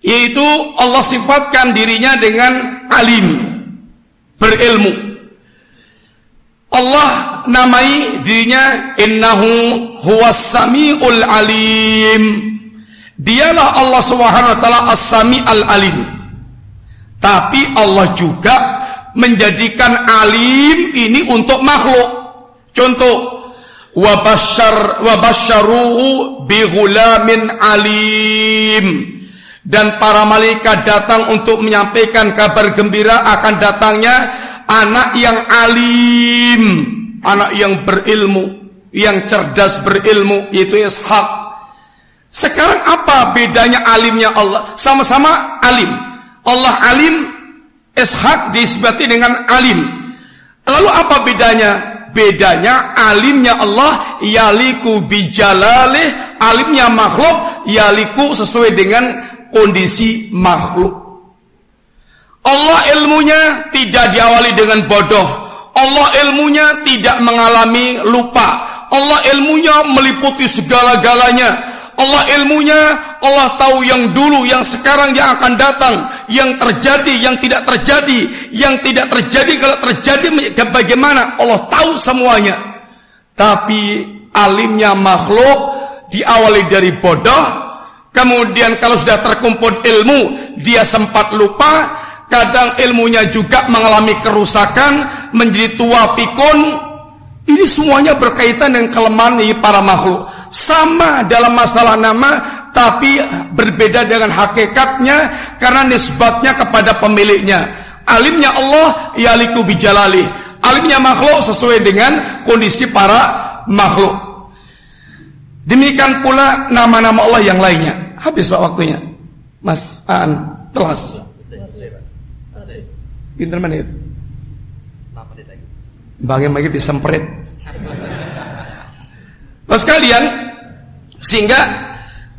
S2: yaitu Allah sifatkan dirinya dengan alim berilmu. Allah namai dirinya innahu huwas samiul alim Dialah Allah Subhanahu wa taala As-Sami Al-Alim. Tapi Allah juga menjadikan alim ini untuk makhluk. Contoh wabasyar wabasyaruhu bi ghulamin alim dan para malaikat datang untuk menyampaikan kabar gembira akan datangnya anak yang alim, anak yang berilmu, yang cerdas berilmu yaitu Ishak sekarang apa bedanya alimnya Allah? Sama-sama alim. Allah alim, Ishak disebati dengan alim. Lalu apa bedanya? Bedanya alimnya Allah yaliku bijalalih, alimnya makhluk yaliku sesuai dengan kondisi makhluk. Allah ilmunya tidak diawali dengan bodoh. Allah ilmunya tidak mengalami lupa. Allah ilmunya meliputi segala-galanya. Allah ilmunya, Allah tahu yang dulu, yang sekarang, yang akan datang, yang terjadi, yang tidak terjadi, yang tidak terjadi, kalau terjadi bagaimana, Allah tahu semuanya. Tapi alimnya makhluk diawali dari bodoh, kemudian kalau sudah terkumpul ilmu, dia sempat lupa, kadang ilmunya juga mengalami kerusakan, menjadi tua pikun. Ini semuanya berkaitan dengan kelemahan para makhluk sama dalam masalah nama tapi berbeda dengan hakikatnya karena nisbatnya kepada pemiliknya. Alimnya Allah yaliku bijalali. Alimnya makhluk sesuai dengan kondisi para makhluk. Demikian pula nama-nama Allah yang lainnya. Habis pak waktunya. Mas Aan telas. Pinter menit. Bagaimana disemprit. Terus kalian sehingga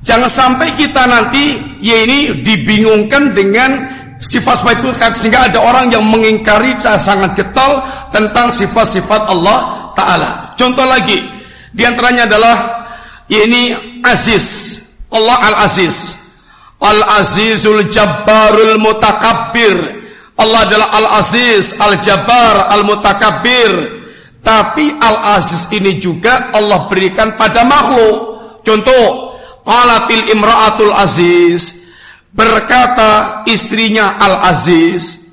S2: jangan sampai kita nanti ya ini dibingungkan dengan sifat-sifat itu sehingga ada orang yang mengingkari sangat getol tentang sifat-sifat Allah taala. Contoh lagi di antaranya adalah ya ini Aziz. Allah Al-Aziz. Al-Azizul Jabbarul Mutakabbir. Allah adalah Al-Aziz, Al-Jabbar, Al-Mutakabbir. Tapi Al-Aziz ini juga Allah berikan pada makhluk. Contoh, qalatil imra'atul aziz berkata istrinya Al-Aziz,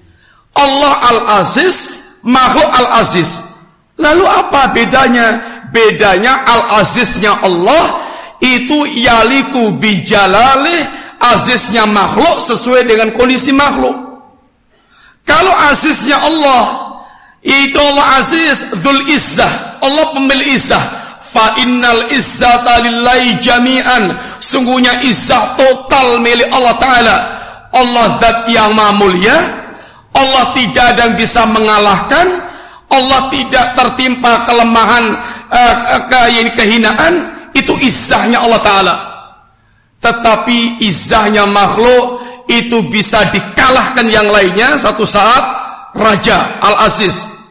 S2: Allah Al-Aziz, makhluk Al-Aziz. Lalu apa bedanya? Bedanya Al-Aziznya Allah itu yaliku bijalalih aziznya makhluk sesuai dengan kondisi makhluk. Kalau aziznya Allah itu Allah Aziz, Dhul Izzah, Allah pemilik Izzah. Fa innal izzata lillahi jami'an. Sungguhnya izzah total milik Allah Ta'ala. Allah dat yang maha mulia. Allah tidak ada yang bisa mengalahkan. Allah tidak tertimpa kelemahan uh, kehinaan. Itu izzahnya Allah Ta'ala. Tetapi izzahnya makhluk itu bisa dikalahkan yang lainnya satu saat Raja Al-Aziz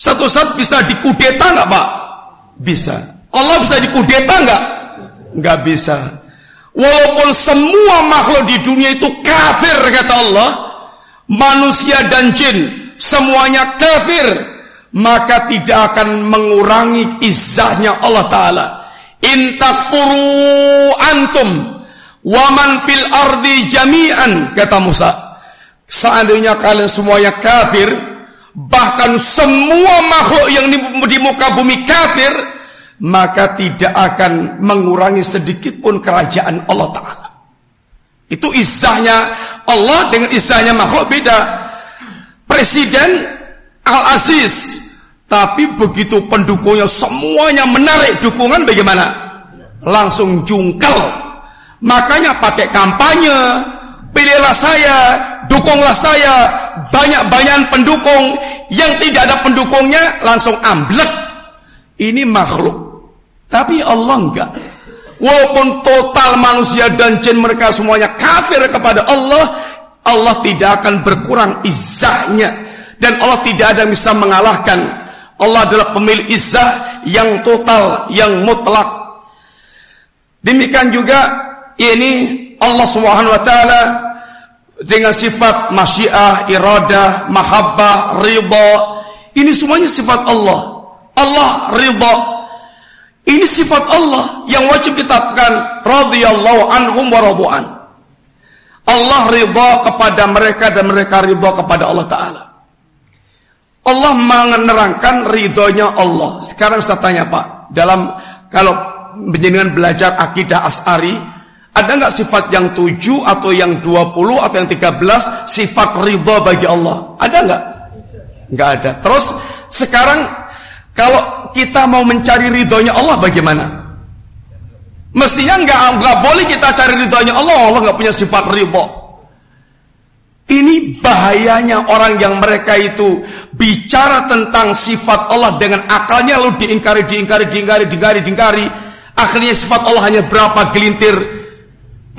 S2: satu saat bisa dikudeta nggak Pak? Bisa. Allah bisa dikudeta nggak? Nggak bisa. Walaupun semua makhluk di dunia itu kafir kata Allah, manusia dan jin semuanya kafir, maka tidak akan mengurangi izahnya Allah Taala. In takfuru antum waman fil ardi jami'an kata Musa. Seandainya kalian semuanya kafir, bahkan semua makhluk yang di muka bumi kafir, maka tidak akan mengurangi sedikit pun kerajaan Allah Ta'ala. Itu isahnya Allah dengan isahnya makhluk beda. Presiden Al-Aziz, tapi begitu pendukungnya semuanya menarik dukungan bagaimana? Langsung jungkel. Makanya pakai kampanye, pilihlah saya, dukunglah saya, banyak-banyak pendukung yang tidak ada pendukungnya langsung amblek. Ini makhluk. Tapi Allah enggak. Walaupun total manusia dan jin mereka semuanya kafir kepada Allah, Allah tidak akan berkurang izahnya. Dan Allah tidak ada yang bisa mengalahkan. Allah adalah pemilik izah yang total, yang mutlak. Demikian juga ini Allah Subhanahu wa taala dengan sifat masyiah, iradah, mahabbah, ridha. Ini semuanya sifat Allah. Allah ridha. Ini sifat Allah yang wajib kita katakan radhiyallahu anhum wa. Allah ridha kepada mereka dan mereka ridha kepada Allah taala. Allah menerangkan ridhonya Allah. Sekarang saya tanya Pak, dalam kalau menjadikan belajar akidah As'ari, ada nggak sifat yang tujuh atau yang dua puluh atau yang tiga belas sifat ridho bagi Allah? Ada nggak? Nggak ada. Terus sekarang kalau kita mau mencari ridhonya Allah bagaimana? Mestinya nggak nggak boleh kita cari ridhonya Allah. Allah nggak punya sifat ridho. Ini bahayanya orang yang mereka itu bicara tentang sifat Allah dengan akalnya lalu diingkari, diingkari, diingkari, diingkari, diingkari. Akhirnya sifat Allah hanya berapa gelintir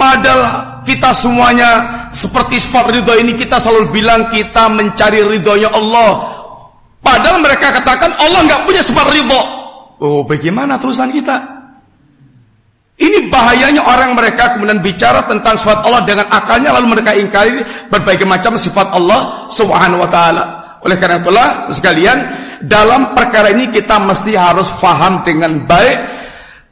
S2: Padahal kita semuanya seperti sifat ridho ini kita selalu bilang kita mencari ridhonya Allah. Padahal mereka katakan Allah nggak punya sifat ridho. Oh bagaimana terusan kita? Ini bahayanya orang mereka kemudian bicara tentang sifat Allah dengan akalnya lalu mereka ingkari berbagai macam sifat Allah Subhanahu wa taala. Oleh karena itulah sekalian dalam perkara ini kita mesti harus faham dengan baik.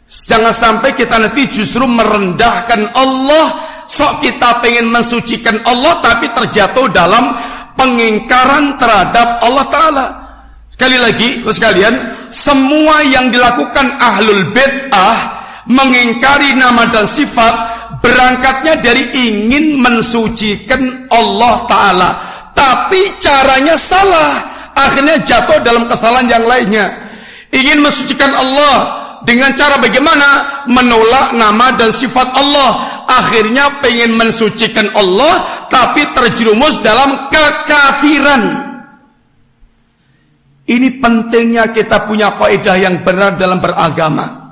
S2: Jangan sampai kita nanti justru merendahkan Allah, sok kita pengen mensucikan Allah tapi terjatuh dalam pengingkaran terhadap Allah taala. Sekali lagi, sekalian, semua yang dilakukan ahlul bid'ah mengingkari nama dan sifat berangkatnya dari ingin mensucikan Allah Ta'ala tapi caranya salah akhirnya jatuh dalam kesalahan yang lainnya ingin mensucikan Allah dengan cara bagaimana menolak nama dan sifat Allah akhirnya pengen mensucikan Allah tapi terjerumus dalam kekafiran ini pentingnya kita punya kaidah yang benar dalam beragama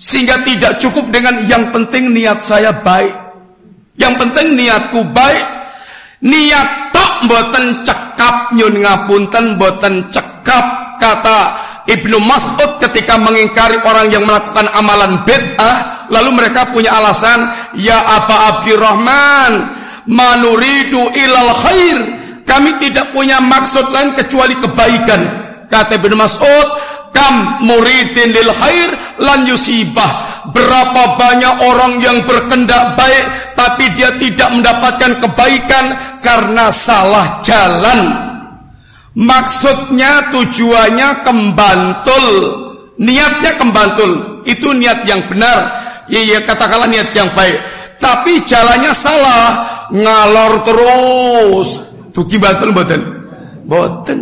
S2: sehingga tidak cukup dengan yang penting niat saya baik. Yang penting niatku baik. Niat tak boten cekap nyun ngapunten boten cekap kata Ibnu Mas'ud ketika mengingkari orang yang melakukan amalan bid'ah lalu mereka punya alasan ya apa Abdurrahman manuridu ilal khair. Kami tidak punya maksud lain kecuali kebaikan. Kata Ibnu Mas'ud kam muridin lil khair lan yusibah. Berapa banyak orang yang berkendak baik tapi dia tidak mendapatkan kebaikan karena salah jalan maksudnya tujuannya kembantul. Niatnya kembantul. Itu niat yang benar. Ya, ya katakanlah niat yang baik. Tapi jalannya salah. Ngalor terus. Tuh bantul boten boten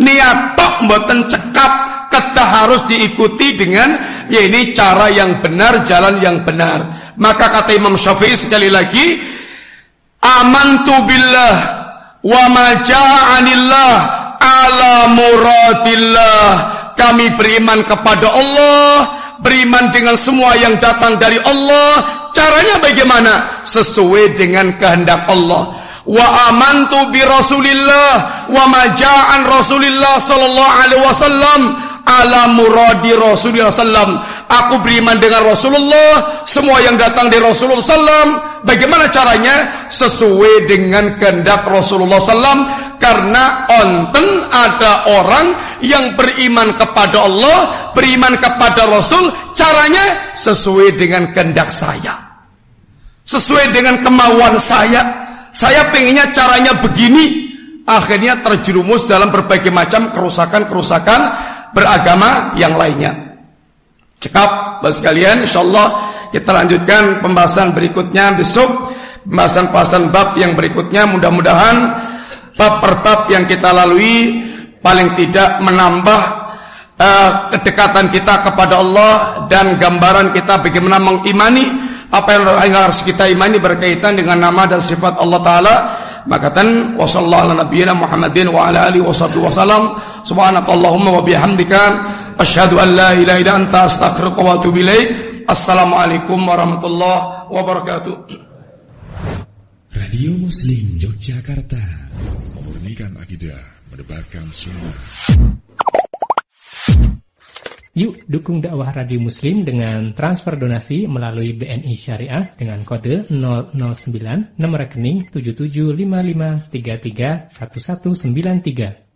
S2: niat tok boten cekap. Kata harus diikuti dengan ya ini cara yang benar, jalan yang benar. Maka kata Imam Syafi'i sekali lagi, amantu billah wa ma ja'anillah ala muradillah. Kami beriman kepada Allah, beriman dengan semua yang datang dari Allah. Caranya bagaimana? Sesuai dengan kehendak Allah wa amantu bi Rasulillah wa ma ja'an Rasulillah sallallahu alaihi wasallam ala muradi Rasulullah sallam. Aku beriman dengan Rasulullah, semua yang datang dari Rasulullah sallam. Bagaimana caranya? Sesuai dengan kehendak Rasulullah sallam. Karena onten ada orang yang beriman kepada Allah, beriman kepada Rasul, caranya sesuai dengan kehendak saya. Sesuai dengan kemauan saya. Saya pengennya caranya begini, akhirnya terjerumus dalam berbagai macam kerusakan-kerusakan beragama yang lainnya. Cekap, Bapak sekalian, insyaallah kita lanjutkan pembahasan berikutnya besok. Pembahasan-pembahasan bab yang berikutnya mudah-mudahan bab per bab yang kita lalui paling tidak menambah uh, kedekatan kita kepada Allah dan gambaran kita bagaimana mengimani apa yang harus kita imani berkaitan dengan nama dan sifat Allah taala. Makatan wa sallallahu ala nabiyyina Muhammadin wa ala alihi wasallam subhanakallahumma wa bihamdika asyhadu an la ilaha illa anta astaghfiruka wa atubu ilaik. Assalamualaikum warahmatullahi wabarakatuh.
S1: Radio Muslim Yogyakarta. Memurnikan akidah menebarkan sunnah.
S3: Yuk dukung dakwah Radio Muslim dengan transfer donasi melalui BNI Syariah dengan kode 009 nomor rekening 7755331193.